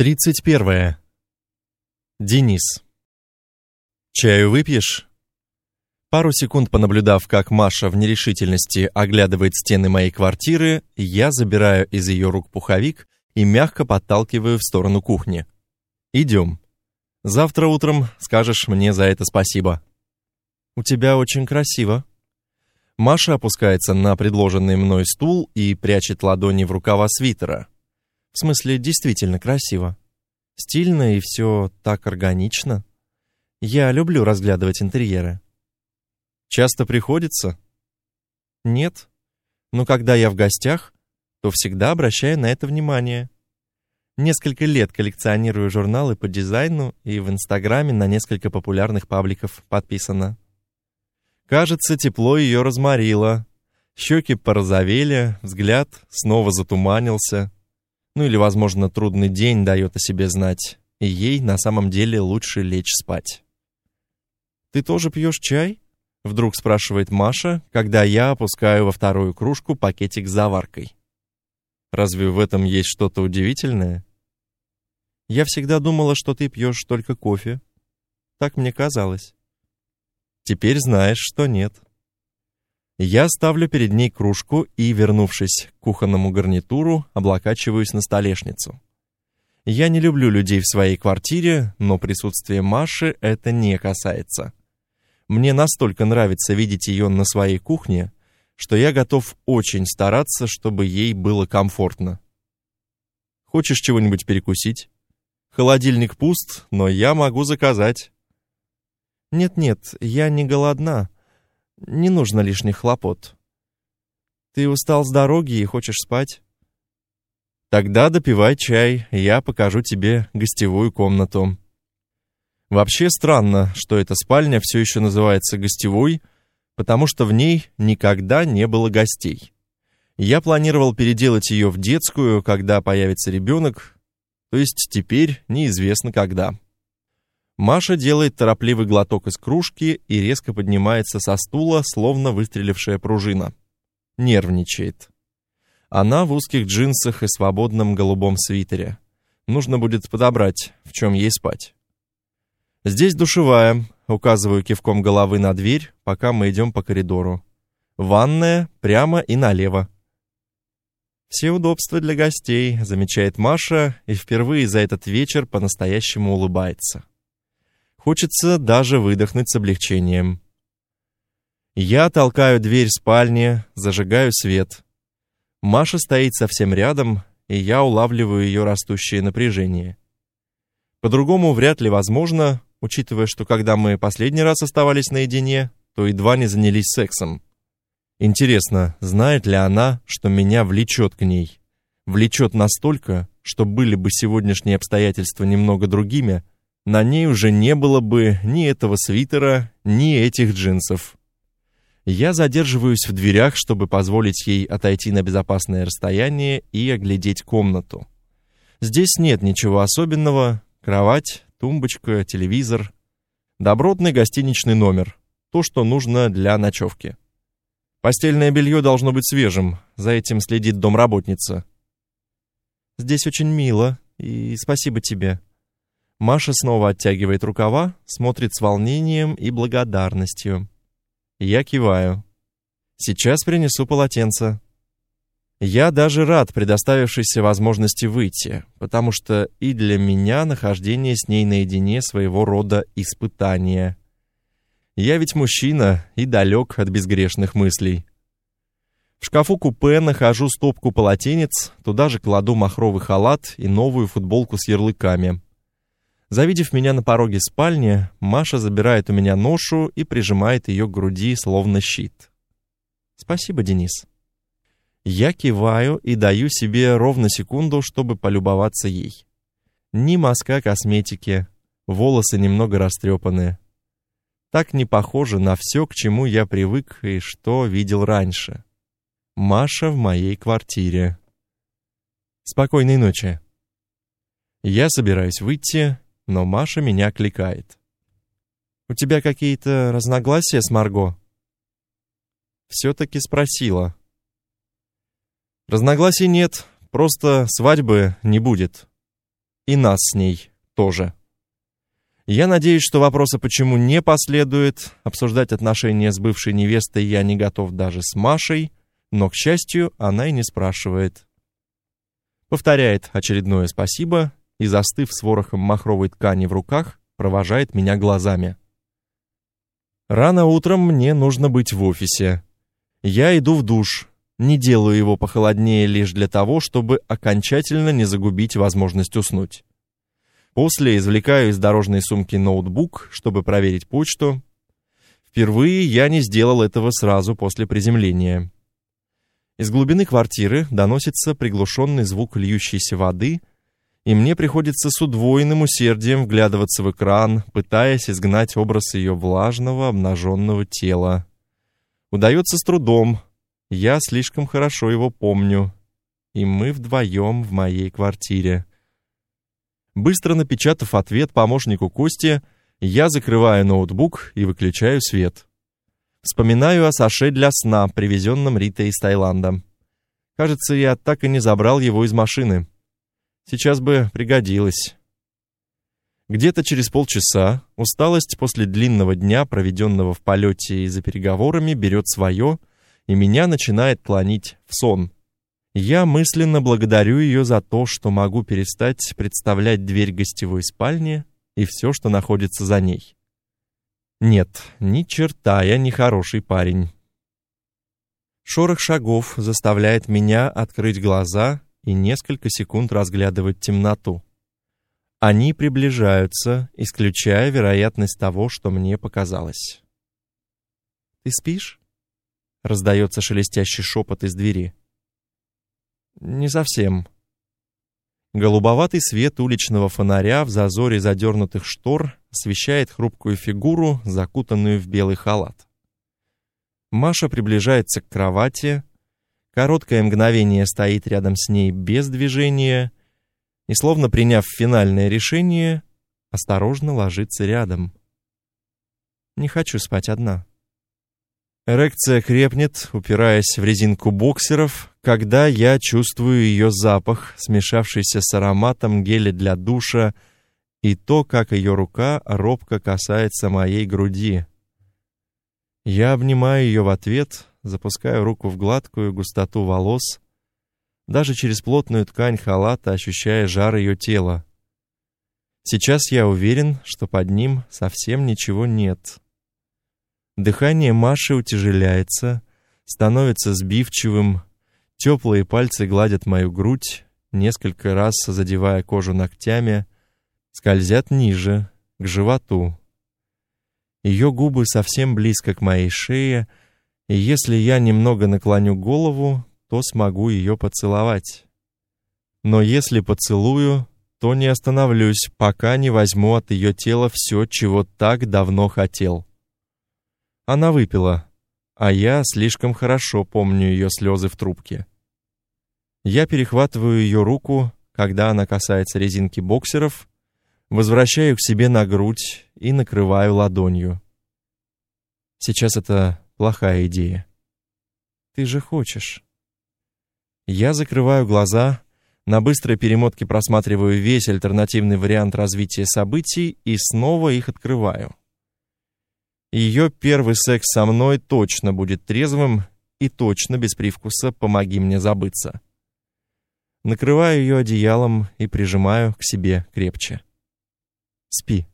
31. Денис. Чаю выпьешь? Пару секунд понаблюдав, как Маша в нерешительности оглядывает стены моей квартиры, я забираю из ее рук пуховик и мягко подталкиваю в сторону кухни. Идем. Завтра утром скажешь мне за это спасибо. У тебя очень красиво. Маша опускается на предложенный мной стул и прячет ладони в рукава свитера. В смысле, действительно красиво. Стильно и все так органично. Я люблю разглядывать интерьеры. Часто приходится? Нет. Но когда я в гостях, то всегда обращаю на это внимание. Несколько лет коллекционирую журналы по дизайну и в Инстаграме на несколько популярных пабликов подписано. Кажется, тепло ее разморило. Щеки порозовели, взгляд снова затуманился. Ну или, возможно, трудный день дает о себе знать, и ей на самом деле лучше лечь спать. «Ты тоже пьешь чай?» — вдруг спрашивает Маша, когда я опускаю во вторую кружку пакетик с заваркой. «Разве в этом есть что-то удивительное?» «Я всегда думала, что ты пьешь только кофе. Так мне казалось». «Теперь знаешь, что нет». Я ставлю перед ней кружку и, вернувшись к кухонному гарнитуру, облокачиваюсь на столешницу. Я не люблю людей в своей квартире, но присутствие Маши это не касается. Мне настолько нравится видеть ее на своей кухне, что я готов очень стараться, чтобы ей было комфортно. Хочешь чего-нибудь перекусить? Холодильник пуст, но я могу заказать. Нет-нет, я не голодна. Не нужно лишних хлопот. Ты устал с дороги и хочешь спать? Тогда допивай чай, я покажу тебе гостевую комнату. Вообще странно, что эта спальня все еще называется гостевой, потому что в ней никогда не было гостей. Я планировал переделать ее в детскую, когда появится ребенок, то есть теперь неизвестно когда. Маша делает торопливый глоток из кружки и резко поднимается со стула, словно выстрелившая пружина. Нервничает. Она в узких джинсах и свободном голубом свитере. Нужно будет подобрать, в чем ей спать. Здесь душевая, указываю кивком головы на дверь, пока мы идем по коридору. Ванная прямо и налево. Все удобства для гостей, замечает Маша и впервые за этот вечер по-настоящему улыбается. Хочется даже выдохнуть с облегчением. Я толкаю дверь спальни, зажигаю свет. Маша стоит совсем рядом, и я улавливаю ее растущее напряжение. По-другому вряд ли возможно, учитывая, что когда мы последний раз оставались наедине, то едва не занялись сексом. Интересно, знает ли она, что меня влечет к ней? Влечет настолько, что были бы сегодняшние обстоятельства немного другими, на ней уже не было бы ни этого свитера, ни этих джинсов. Я задерживаюсь в дверях, чтобы позволить ей отойти на безопасное расстояние и оглядеть комнату. Здесь нет ничего особенного: кровать, тумбочка, телевизор, добротный гостиничный номер, то, что нужно для ночевки. Постельное белье должно быть свежим, за этим следит домработница. Здесь очень мило, и спасибо тебе. Маша снова оттягивает рукава, смотрит с волнением и благодарностью. Я киваю. Сейчас принесу полотенце. Я даже рад предоставившейся возможности выйти, потому что и для меня нахождение с ней наедине своего рода испытание. Я ведь мужчина и далек от безгрешных мыслей. В шкафу купе нахожу стопку полотенец, туда же кладу махровый халат и новую футболку с ярлыками. Завидев меня на пороге спальни, Маша забирает у меня ношу и прижимает ее к груди, словно щит. Спасибо, Денис. Я киваю и даю себе ровно секунду, чтобы полюбоваться ей. Ни мазка косметики, волосы немного растрепаны. Так не похоже на все, к чему я привык и что видел раньше. Маша в моей квартире. Спокойной ночи. Я собираюсь выйти, но Маша меня кликает. У тебя какие-то разногласия с Марго? все таки спросила. Разногласий нет, просто свадьбы не будет. и нас с ней тоже. Я надеюсь, что вопроса почему не последует. Обсуждать отношения с бывшей невестой я не готов даже с Машей, но, к счастью, она и не спрашивает. Повторяет очередное спасибо и, застыв с ворохом махровой ткани в руках, провожает меня глазами. Рано утром мне нужно быть в офисе. Я иду в душ, не делаю его похолоднее лишь для того, чтобы окончательно не загубить возможность уснуть. После извлекаю из дорожной сумки ноутбук, чтобы проверить почту. Впервые я не сделал этого сразу после приземления. Из глубины квартиры доносится приглушенный звук льющейся воды, и мне приходится с удвоенным усердием вглядываться в экран, пытаясь изгнать образ ее влажного, обнаженного тела. Удается с трудом, я слишком хорошо его помню. И мы вдвоем в моей квартире. Быстро напечатав ответ помощнику Кости, я закрываю ноутбук и выключаю свет. Вспоминаю о Саше для сна, привезенном Ритой из Таиланда. Кажется, я так и не забрал его из машины. Сейчас бы пригодилось. Где-то через полчаса усталость после длинного дня, проведенного в полете и за переговорами, берет свое — и меня начинает клонить в сон. Я мысленно благодарю ее за то, что могу перестать представлять дверь гостевой спальни и все, что находится за ней. Нет, ни черта я не хороший парень. Шорох шагов заставляет меня открыть глаза и несколько секунд разглядывать темноту. Они приближаются, исключая вероятность того, что мне показалось. Ты спишь? Раздается шелестящий шепот из двери. Не совсем. Голубоватый свет уличного фонаря в зазоре задернутых штор освещает хрупкую фигуру, закутанную в белый халат. Маша приближается к кровати, короткое мгновение стоит рядом с ней без движения и, словно приняв финальное решение, осторожно ложится рядом. Не хочу спать одна. Эрекция крепнет, упираясь в резинку боксеров, когда я чувствую ее запах, смешавшийся с ароматом геля для душа, и то, как ее рука робко касается моей груди. Я обнимаю ее в ответ, запускаю руку в гладкую густоту волос, даже через плотную ткань халата ощущая жар ее тела. Сейчас я уверен, что под ним совсем ничего нет. Дыхание Маши утяжеляется, становится сбивчивым. Теплые пальцы гладят мою грудь, несколько раз задевая кожу ногтями, скользят ниже, к животу. Ее губы совсем близко к моей шее, и если я немного наклоню голову, то смогу ее поцеловать. Но если поцелую, то не остановлюсь, пока не возьму от ее тела все, чего так давно хотел. Она выпила, а я слишком хорошо помню ее слезы в трубке. Я перехватываю ее руку, когда она касается резинки боксеров, возвращаю к себе на грудь и накрываю ладонью. Сейчас это плохая идея. Ты же хочешь. Я закрываю глаза, на быстрой перемотке просматриваю весь альтернативный вариант развития событий и снова их открываю. Ее первый секс со мной точно будет трезвым и точно без привкуса «помоги мне забыться». Накрываю ее одеялом и прижимаю к себе крепче. Спи.